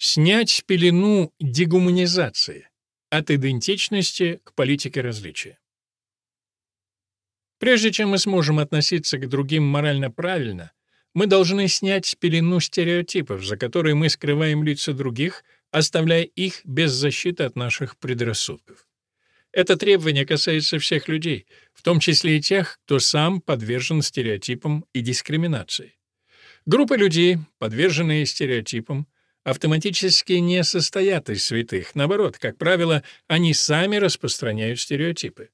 Снять пелену дегуманизации от идентичности к политике различия. Прежде чем мы сможем относиться к другим морально правильно, мы должны снять пелену стереотипов, за которые мы скрываем лица других, оставляя их без защиты от наших предрассудков. Это требование касается всех людей, в том числе и тех, кто сам подвержен стереотипам и дискриминации. Группы людей, подверженные стереотипам, автоматически не состоят из святых. Наоборот, как правило, они сами распространяют стереотипы.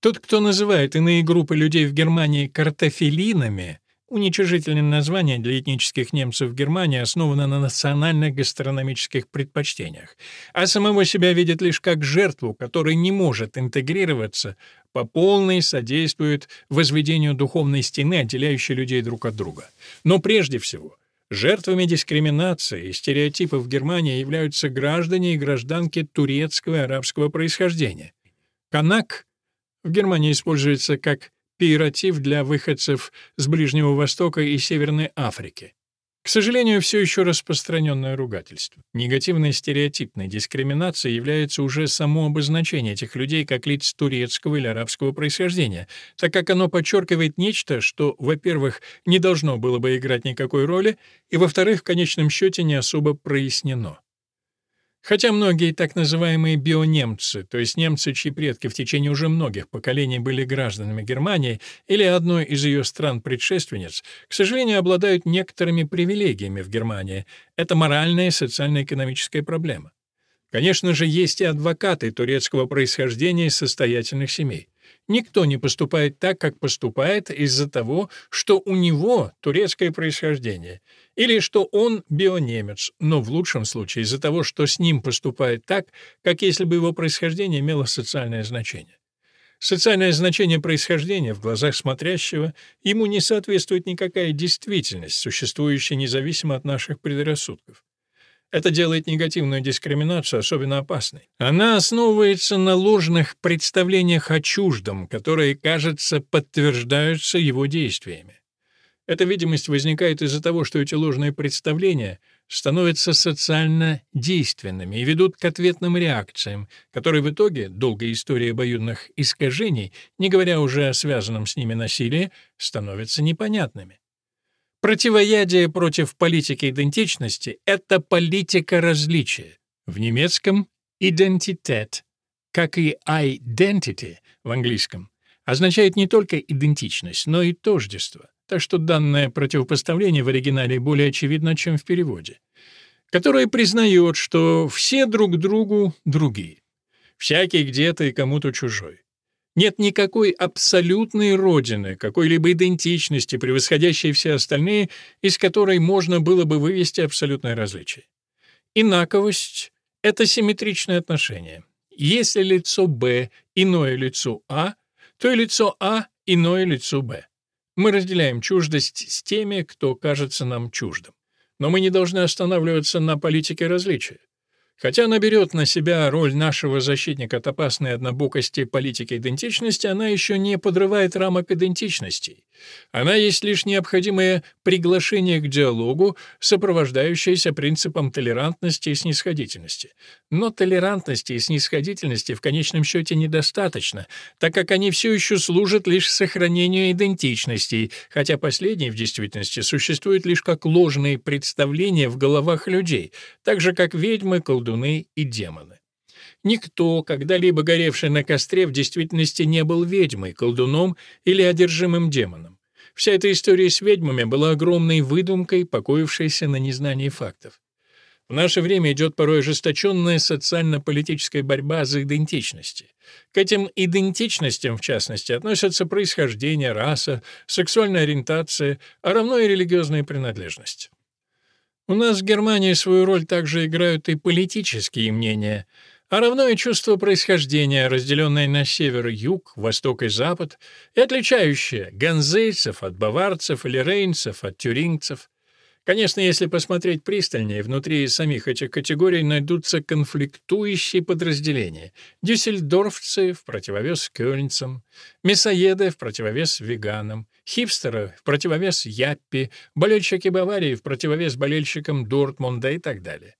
Тот, кто называет иные группы людей в Германии картофелинами, уничижительное название для этнических немцев в Германии основано на национальных гастрономических предпочтениях, а самого себя видит лишь как жертву, которая не может интегрироваться, по полной содействует возведению духовной стены, отделяющей людей друг от друга. Но прежде всего, Жертвами дискриминации и стереотипов в Германии являются граждане и гражданки турецкого и арабского происхождения. Канак в Германии используется как пиератив для выходцев с Ближнего Востока и Северной Африки. К сожалению, все еще распространенное ругательство. Негативной стереотипной дискриминацией является уже само обозначение этих людей как лиц турецкого или арабского происхождения, так как оно подчеркивает нечто, что, во-первых, не должно было бы играть никакой роли, и, во-вторых, в конечном счете не особо прояснено. Хотя многие так называемые бионемцы, то есть немцы, чьи предки в течение уже многих поколений были гражданами Германии или одной из ее стран-предшественниц, к сожалению, обладают некоторыми привилегиями в Германии. Это моральная и социально-экономическая проблема. Конечно же, есть и адвокаты турецкого происхождения из состоятельных семей. Никто не поступает так, как поступает из-за того, что у него турецкое происхождение, или что он бионемец, но в лучшем случае из-за того, что с ним поступает так, как если бы его происхождение имело социальное значение. Социальное значение происхождения в глазах смотрящего ему не соответствует никакая действительность, существующая независимо от наших предрассудков. Это делает негативную дискриминацию особенно опасной. Она основывается на ложных представлениях о чуждом, которые, кажется, подтверждаются его действиями. Эта видимость возникает из-за того, что эти ложные представления становятся социально действенными и ведут к ответным реакциям, которые в итоге, долгая история обоюдных искажений, не говоря уже о связанном с ними насилии, становятся непонятными. Противоядие против политики идентичности — это политика различия. В немецком — «identität», как и «identity» в английском, означает не только идентичность, но и тождество, так что данное противопоставление в оригинале более очевидно, чем в переводе, которое признает, что все друг другу другие, всякий где-то и кому-то чужой. Нет никакой абсолютной родины, какой-либо идентичности, превосходящей все остальные, из которой можно было бы вывести абсолютное различие. Инаковость — это симметричное отношение. Если лицо Б иное лицу А, то и лицо А иное лицу Б. Мы разделяем чуждость с теми, кто кажется нам чуждым. Но мы не должны останавливаться на политике различия. Хотя она берет на себя роль нашего защитника от опасной однобокости политики идентичности, она еще не подрывает рамок идентичности. Она есть лишь необходимое приглашение к диалогу, сопровождающееся принципом толерантности и снисходительности. Но толерантности и снисходительности в конечном счете недостаточно, так как они все еще служат лишь сохранению идентичности, хотя последние в действительности существуют лишь как ложные представления в головах людей, так же как ведьмы, колдуны и демоны. Никто, когда-либо горевший на костре, в действительности не был ведьмой, колдуном или одержимым демоном. Вся эта история с ведьмами была огромной выдумкой, покоившейся на незнании фактов. В наше время идет порой ожесточенная социально-политическая борьба за идентичности. К этим идентичностям, в частности, относятся происхождение, раса, сексуальная ориентация, а равно и религиозная принадлежность. У нас в Германии свою роль также играют и политические мнения — а равно и чувство происхождения, разделенное на север юг, восток и запад, и отличающее ганзейцев от баварцев или рейнцев от тюрингцев. Конечно, если посмотреть пристальнее, внутри самих этих категорий найдутся конфликтующие подразделения. Дюссельдорфцы в противовес кёльнцам, мясоеды в противовес веганам, хипстеры в противовес яппи, болельщики Баварии в противовес болельщикам Дортмунда и так далее.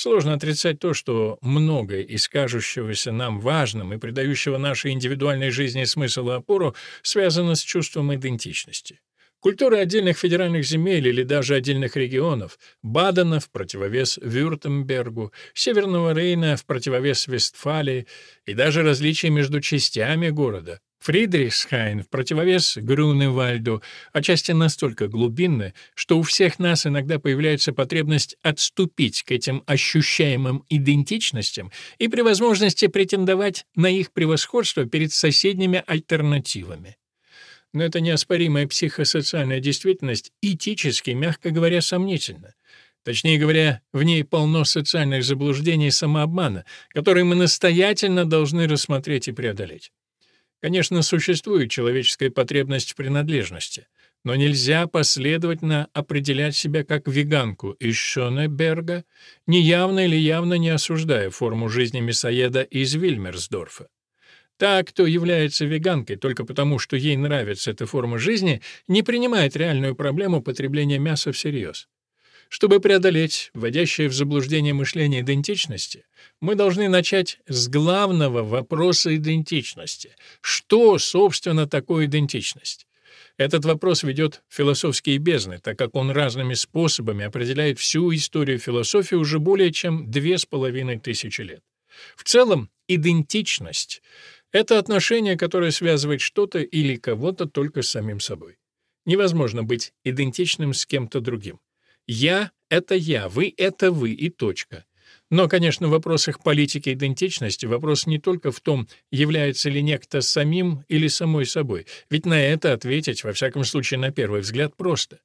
Сложно отрицать то, что многое из кажущегося нам важным и придающего нашей индивидуальной жизни смысл и опору связано с чувством идентичности. Культура отдельных федеральных земель или даже отдельных регионов, Бадена в противовес Вюртембергу, Северного Рейна в противовес Вестфалии и даже различия между частями города, Фридрихсхайн в противовес Грюневальду отчасти настолько глубинны, что у всех нас иногда появляется потребность отступить к этим ощущаемым идентичностям и при возможности претендовать на их превосходство перед соседними альтернативами. Но эта неоспоримая психосоциальная действительность этически, мягко говоря, сомнительна. Точнее говоря, в ней полно социальных заблуждений и самообмана, которые мы настоятельно должны рассмотреть и преодолеть. Конечно, существует человеческая потребность в принадлежности, но нельзя последовательно определять себя как веганку из Шонеберга, неявно или явно не осуждая форму жизни мясоеда из Вильмерсдорфа. Та, кто является веганкой только потому, что ей нравится эта форма жизни, не принимает реальную проблему потребления мяса всерьез. Чтобы преодолеть вводящее в заблуждение мышление идентичности, мы должны начать с главного вопроса идентичности. Что, собственно, такое идентичность? Этот вопрос ведет философские бездны, так как он разными способами определяет всю историю философии уже более чем две с половиной тысячи лет. В целом, идентичность — это отношение, которое связывает что-то или кого-то только с самим собой. Невозможно быть идентичным с кем-то другим. Я — это я, вы — это вы и точка. Но, конечно, в вопросах политики идентичности вопрос не только в том, является ли некто самим или самой собой, ведь на это ответить, во всяком случае, на первый взгляд, просто.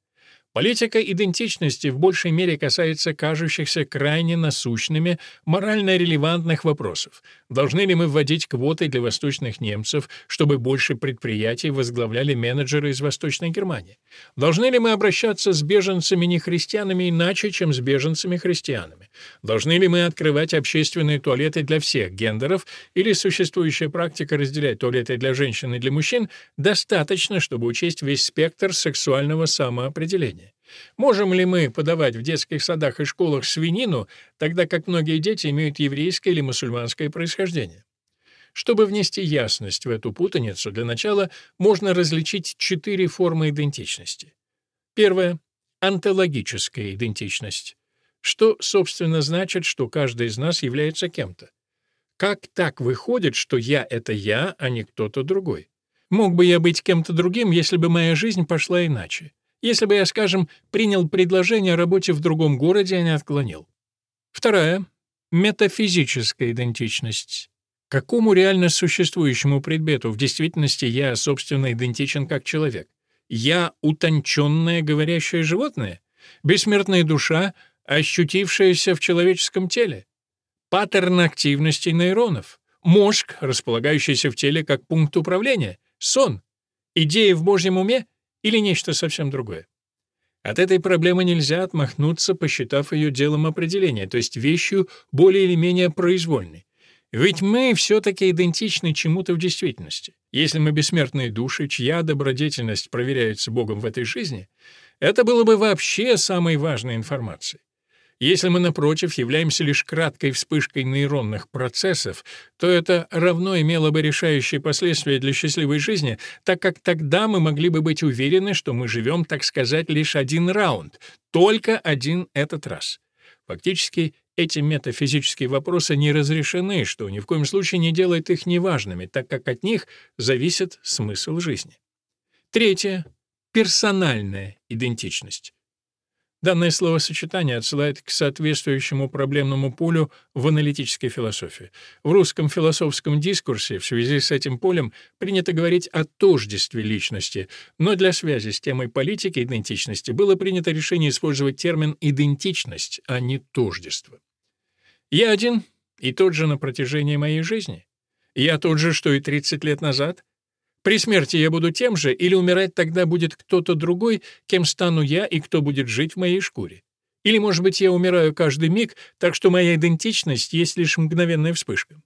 Политика идентичности в большей мере касается кажущихся крайне насущными, морально релевантных вопросов. Должны ли мы вводить квоты для восточных немцев, чтобы больше предприятий возглавляли менеджеры из Восточной Германии? Должны ли мы обращаться с беженцами-нехристианами иначе, чем с беженцами-христианами? Должны ли мы открывать общественные туалеты для всех гендеров, или существующая практика разделять туалеты для женщин и для мужчин достаточно, чтобы учесть весь спектр сексуального самоопределения? Можем ли мы подавать в детских садах и школах свинину, тогда как многие дети имеют еврейское или мусульманское происхождение? Чтобы внести ясность в эту путаницу, для начала можно различить четыре формы идентичности. Первая — онтологическая идентичность. Что, собственно, значит, что каждый из нас является кем-то? Как так выходит, что я — это я, а не кто-то другой? Мог бы я быть кем-то другим, если бы моя жизнь пошла иначе? если бы я, скажем, принял предложение о работе в другом городе, а не отклонил. Вторая — метафизическая идентичность. Какому реально существующему предмету в действительности я, собственно, идентичен как человек? Я — утонченное говорящее животное? Бессмертная душа, ощутившаяся в человеческом теле? Паттерн активности нейронов? Мозг, располагающийся в теле как пункт управления? Сон? Идея в Божьем уме? или нечто совсем другое. От этой проблемы нельзя отмахнуться, посчитав ее делом определения, то есть вещью более или менее произвольной. Ведь мы все-таки идентичны чему-то в действительности. Если мы бессмертные души, чья добродетельность проверяется Богом в этой жизни, это было бы вообще самой важной информацией. Если мы, напротив, являемся лишь краткой вспышкой нейронных процессов, то это равно имело бы решающие последствия для счастливой жизни, так как тогда мы могли бы быть уверены, что мы живем, так сказать, лишь один раунд, только один этот раз. Фактически, эти метафизические вопросы не разрешены, что ни в коем случае не делает их неважными, так как от них зависит смысл жизни. Третье — персональная идентичность. Данное словосочетание отсылает к соответствующему проблемному полю в аналитической философии. В русском философском дискурсе в связи с этим полем принято говорить о тождестве личности, но для связи с темой политики идентичности было принято решение использовать термин «идентичность», а не «тождество». Я один и тот же на протяжении моей жизни. Я тот же, что и 30 лет назад — при смерти я буду тем же, или умирать тогда будет кто-то другой, кем стану я и кто будет жить в моей шкуре? Или, может быть, я умираю каждый миг, так что моя идентичность есть лишь мгновенная вспышка?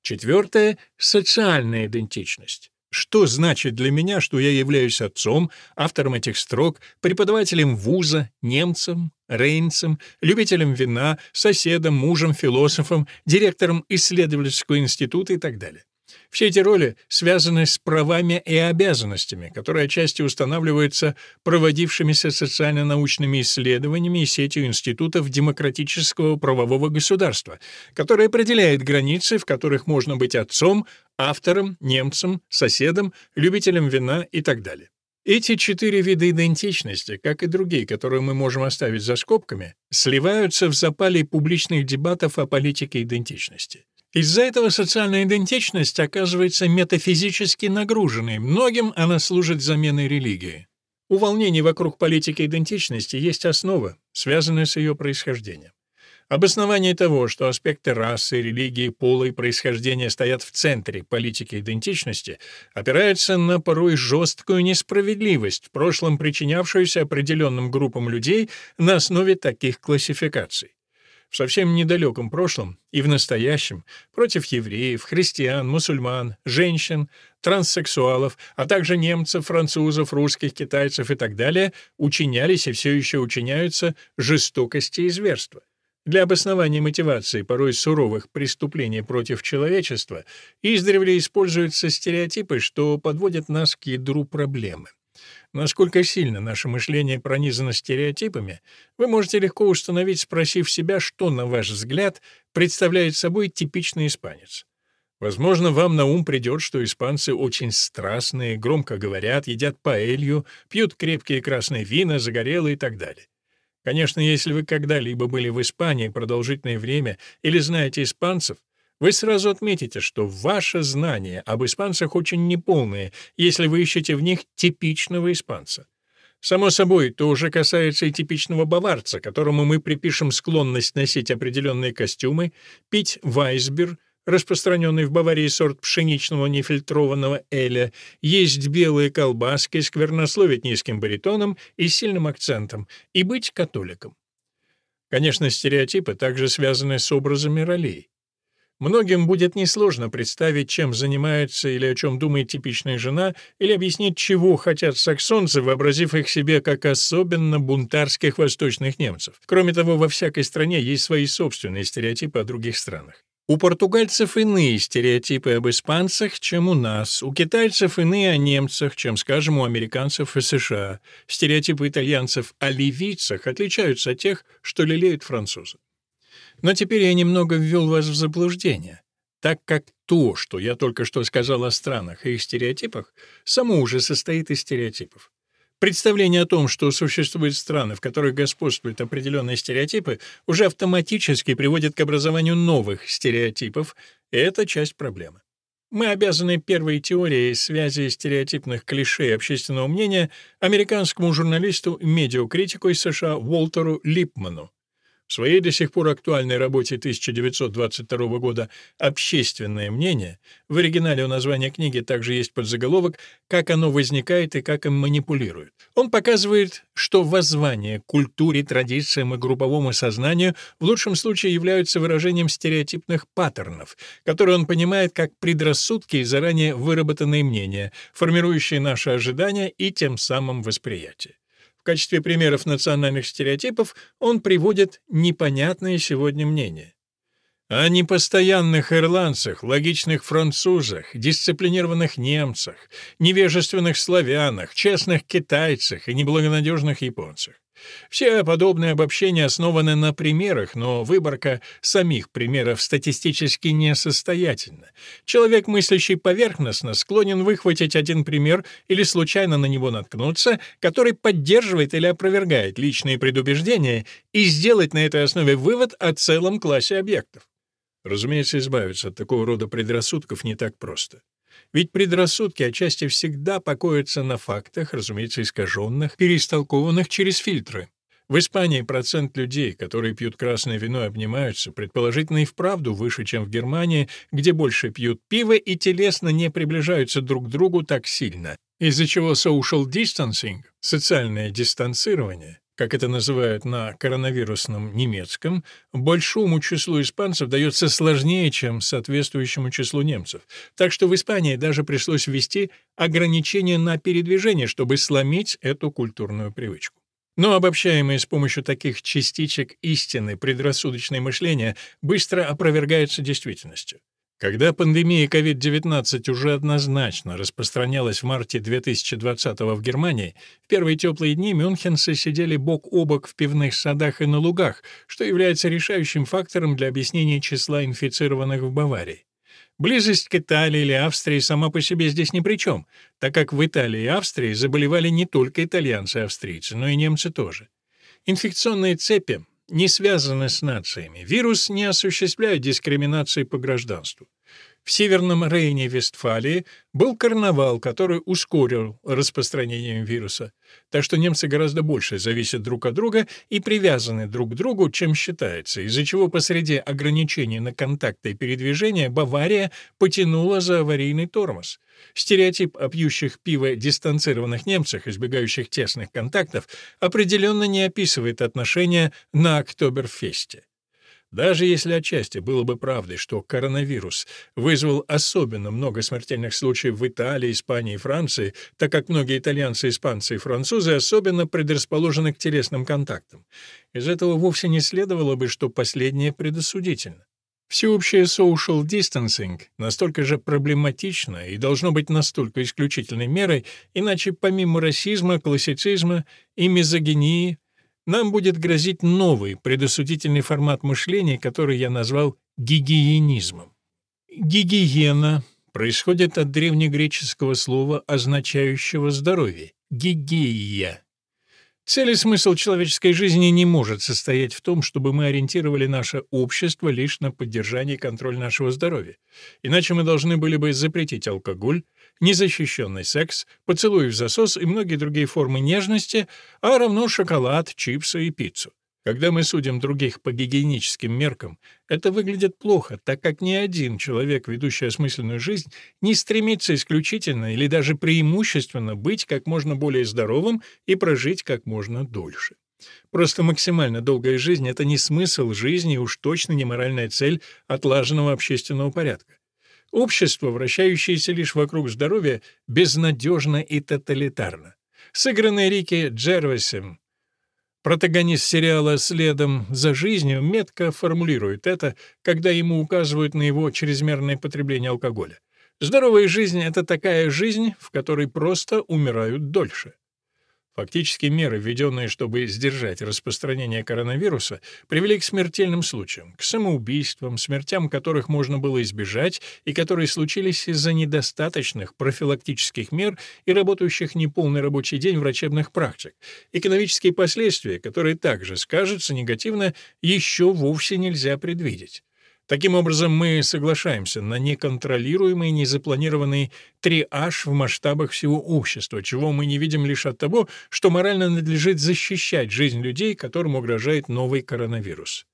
Четвертое — социальная идентичность. Что значит для меня, что я являюсь отцом, автором этих строк, преподавателем вуза, немцем, рейнцем, любителем вина, соседом, мужем, философом, директором исследовательского института и так далее? Все эти роли связаны с правами и обязанностями, которые отчасти устанавливаются проводившимися социально-научными исследованиями и сетью институтов демократического правового государства, которое определяет границы, в которых можно быть отцом, автором, немцем, соседом, любителем вина и так далее. Эти четыре вида идентичности, как и другие, которые мы можем оставить за скобками, сливаются в запале публичных дебатов о политике идентичности. Из-за этого социальная идентичность оказывается метафизически нагруженной, многим она служит заменой религии. У волнений вокруг политики идентичности есть основа, связанная с ее происхождением. Обоснование того, что аспекты расы, религии, пола и происхождения стоят в центре политики идентичности, опирается на порой жесткую несправедливость, в прошлом причинявшуюся определенным группам людей на основе таких классификаций. В совсем недалеком прошлом и в настоящем против евреев, христиан, мусульман, женщин, транссексуалов, а также немцев, французов, русских, китайцев и так далее учинялись и все еще учиняются жестокости и зверства. Для обоснования мотивации порой суровых преступлений против человечества издревле используются стереотипы, что подводят нас к ядру проблемы. Насколько сильно наше мышление пронизано стереотипами, вы можете легко установить, спросив себя, что, на ваш взгляд, представляет собой типичный испанец. Возможно, вам на ум придет, что испанцы очень страстные, громко говорят, едят паэлью, пьют крепкие красные вина, загорелые и так далее. Конечно, если вы когда-либо были в Испании продолжительное время или знаете испанцев, вы сразу отметите, что ваше знание об испанцах очень неполное, если вы ищете в них типичного испанца. Само собой, то уже касается и типичного баварца, которому мы припишем склонность носить определенные костюмы, пить вайсбер, распространенный в Баварии сорт пшеничного нефильтрованного эля, есть белые колбаски, сквернословить низким баритоном и сильным акцентом, и быть католиком. Конечно, стереотипы также связаны с образами ролей. Многим будет несложно представить, чем занимается или о чем думает типичная жена, или объяснить, чего хотят саксонцы, вообразив их себе как особенно бунтарских восточных немцев. Кроме того, во всякой стране есть свои собственные стереотипы о других странах. У португальцев иные стереотипы об испанцах, чем у нас, у китайцев иные о немцах, чем, скажем, у американцев и США. Стереотипы итальянцев о ливийцах отличаются от тех, что лелеют французы. Но теперь я немного ввел вас в заблуждение, так как то, что я только что сказал о странах и их стереотипах, само уже состоит из стереотипов. Представление о том, что существуют страны, в которых господствуют определенные стереотипы, уже автоматически приводит к образованию новых стереотипов, и это часть проблемы. Мы обязаны первой теорией связи стереотипных клише общественного мнения американскому журналисту и медиакритику из США Уолтеру Липману. В своей до сих пор актуальной работе 1922 года «Общественное мнение» в оригинале у названия книги также есть подзаголовок «Как оно возникает и как им манипулируют». Он показывает, что воззвание культуре, традициям и групповому сознанию в лучшем случае являются выражением стереотипных паттернов, которые он понимает как предрассудки и заранее выработанные мнения, формирующие наши ожидания и тем самым восприятие. В качестве примеров национальных стереотипов он приводит непонятные сегодня мнения. О непостоянных ирландцах, логичных французах, дисциплинированных немцах, невежественных славянах, честных китайцах и неблагонадежных японцах. Все подобные обобщения основаны на примерах, но выборка самих примеров статистически несостоятельна. Человек, мыслящий поверхностно, склонен выхватить один пример или случайно на него наткнуться, который поддерживает или опровергает личные предубеждения, и сделать на этой основе вывод о целом классе объектов. Разумеется, избавиться от такого рода предрассудков не так просто. Ведь предрассудки отчасти всегда покоятся на фактах, разумеется, искаженных, переистолкованных через фильтры. В Испании процент людей, которые пьют красное вино и обнимаются, предположительно и вправду выше, чем в Германии, где больше пьют пиво и телесно не приближаются друг к другу так сильно, из-за чего social distancing, социальное дистанцирование, как это называют на коронавирусном немецком, большому числу испанцев дается сложнее, чем соответствующему числу немцев. Так что в Испании даже пришлось ввести ограничения на передвижение, чтобы сломить эту культурную привычку. Но обобщаемые с помощью таких частичек истины предрассудочное мышление быстро опровергается действительностью. Когда пандемия COVID-19 уже однозначно распространялась в марте 2020 в Германии, в первые теплые дни мюнхенцы сидели бок о бок в пивных садах и на лугах, что является решающим фактором для объяснения числа инфицированных в Баварии. Близость к Италии или Австрии сама по себе здесь ни при чем, так как в Италии и Австрии заболевали не только итальянцы и австрийцы, но и немцы тоже. Инфекционные цепи не связаны с нациями. Вирус не осуществляет дискриминации по гражданству. В Северном Рейне-Вестфалии был карнавал, который ускорил распространение вируса. Так что немцы гораздо больше зависят друг от друга и привязаны друг к другу, чем считается, из-за чего посреди ограничений на контакты и передвижения Бавария потянула за аварийный тормоз. Стереотип о пьющих пиво дистанцированных немцах, избегающих тесных контактов, определенно не описывает отношения на Октоберфесте. Даже если отчасти было бы правдой, что коронавирус вызвал особенно много смертельных случаев в Италии, Испании и Франции, так как многие итальянцы, испанцы и французы особенно предрасположены к телесным контактам, из этого вовсе не следовало бы, что последнее предосудительно. Всеобщее social distancing настолько же проблематично и должно быть настолько исключительной мерой, иначе помимо расизма, классицизма и мизогинии нам будет грозить новый предосудительный формат мышления, который я назвал гигиенизмом. Гигиена происходит от древнегреческого слова, означающего здоровье — гигеия. Цель и смысл человеческой жизни не может состоять в том, чтобы мы ориентировали наше общество лишь на поддержание и контроль нашего здоровья. Иначе мы должны были бы запретить алкоголь, незащищенный секс, поцелуй в засос и многие другие формы нежности, а равно шоколад, чипсы и пиццу. Когда мы судим других по гигиеническим меркам, это выглядит плохо, так как ни один человек, ведущий осмысленную жизнь, не стремится исключительно или даже преимущественно быть как можно более здоровым и прожить как можно дольше. Просто максимально долгая жизнь — это не смысл жизни и уж точно не моральная цель отлаженного общественного порядка. Общество, вращающееся лишь вокруг здоровья, безнадежно и тоталитарно. Сыгранный Рики Джервисом, протагонист сериала «Следом за жизнью», метко формулирует это, когда ему указывают на его чрезмерное потребление алкоголя. Здоровая жизнь — это такая жизнь, в которой просто умирают дольше. Фактически меры, введенные, чтобы сдержать распространение коронавируса, привели к смертельным случаям, к самоубийствам, смертям которых можно было избежать и которые случились из-за недостаточных профилактических мер и работающих неполный рабочий день врачебных практик. Экономические последствия, которые также скажутся негативно, еще вовсе нельзя предвидеть. Таким образом, мы соглашаемся на неконтролируемый, незапланированный триаж в масштабах всего общества, чего мы не видим лишь от того, что морально надлежит защищать жизнь людей, которым угрожает новый коронавирус.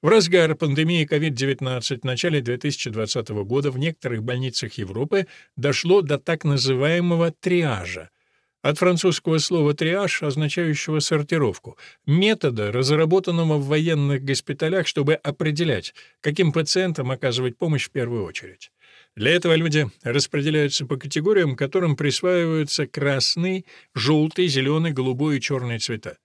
В разгар пандемии COVID-19 в начале 2020 года в некоторых больницах Европы дошло до так называемого триажа — от французского слова «триаж», означающего сортировку, метода, разработанного в военных госпиталях, чтобы определять, каким пациентам оказывать помощь в первую очередь. Для этого люди распределяются по категориям, которым присваиваются красный, желтый, зеленый, голубой и черный цвета.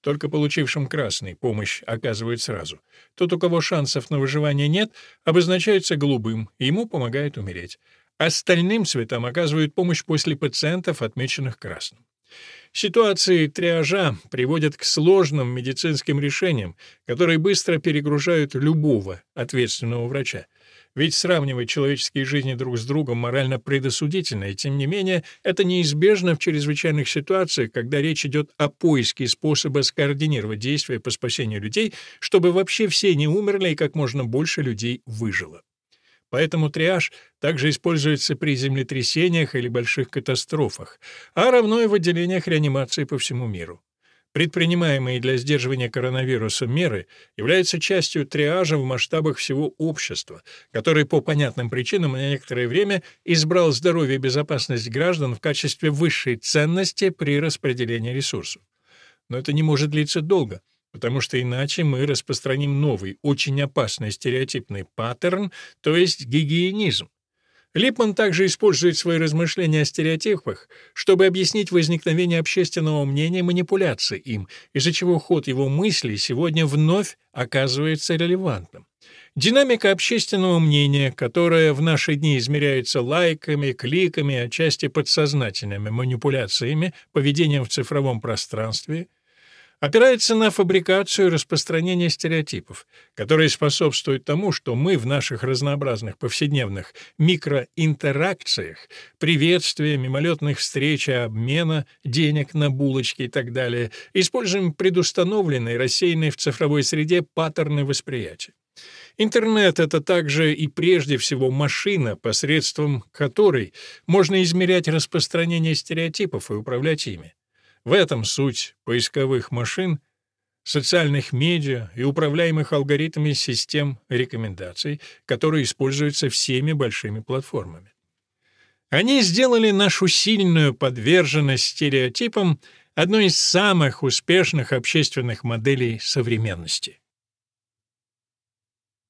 Только получившим красный помощь оказывают сразу. Тот, у кого шансов на выживание нет, обозначается голубым, и ему помогает умереть. Остальным цветам оказывают помощь после пациентов, отмеченных красным. Ситуации триажа приводят к сложным медицинским решениям, которые быстро перегружают любого ответственного врача. Ведь сравнивать человеческие жизни друг с другом морально предосудительно, и тем не менее это неизбежно в чрезвычайных ситуациях, когда речь идет о поиске способа скоординировать действия по спасению людей, чтобы вообще все не умерли и как можно больше людей выжило. Поэтому триаж также используется при землетрясениях или больших катастрофах, а равно и в отделениях реанимации по всему миру. Предпринимаемые для сдерживания коронавируса меры являются частью триажа в масштабах всего общества, который по понятным причинам на некоторое время избрал здоровье и безопасность граждан в качестве высшей ценности при распределении ресурсов. Но это не может длиться долго, потому что иначе мы распространим новый, очень опасный стереотипный паттерн, то есть гигиенизм. Липман также использует свои размышления о стереотипах, чтобы объяснить возникновение общественного мнения манипуляции им, из-за чего ход его мыслей сегодня вновь оказывается релевантным. Динамика общественного мнения, которая в наши дни измеряется лайками, кликами, отчасти подсознательными манипуляциями, поведением в цифровом пространстве — опирается на фабрикацию и распространение стереотипов, которые способствуют тому, что мы в наших разнообразных повседневных микроинтеракциях, приветствия, мимолетных встреч и обмена денег на булочки и так далее, используем предустановленные, рассеянные в цифровой среде паттерны восприятия. Интернет — это также и прежде всего машина, посредством которой можно измерять распространение стереотипов и управлять ими. В этом суть поисковых машин, социальных медиа и управляемых алгоритмами систем рекомендаций, которые используются всеми большими платформами. Они сделали нашу сильную подверженность стереотипам одной из самых успешных общественных моделей современности.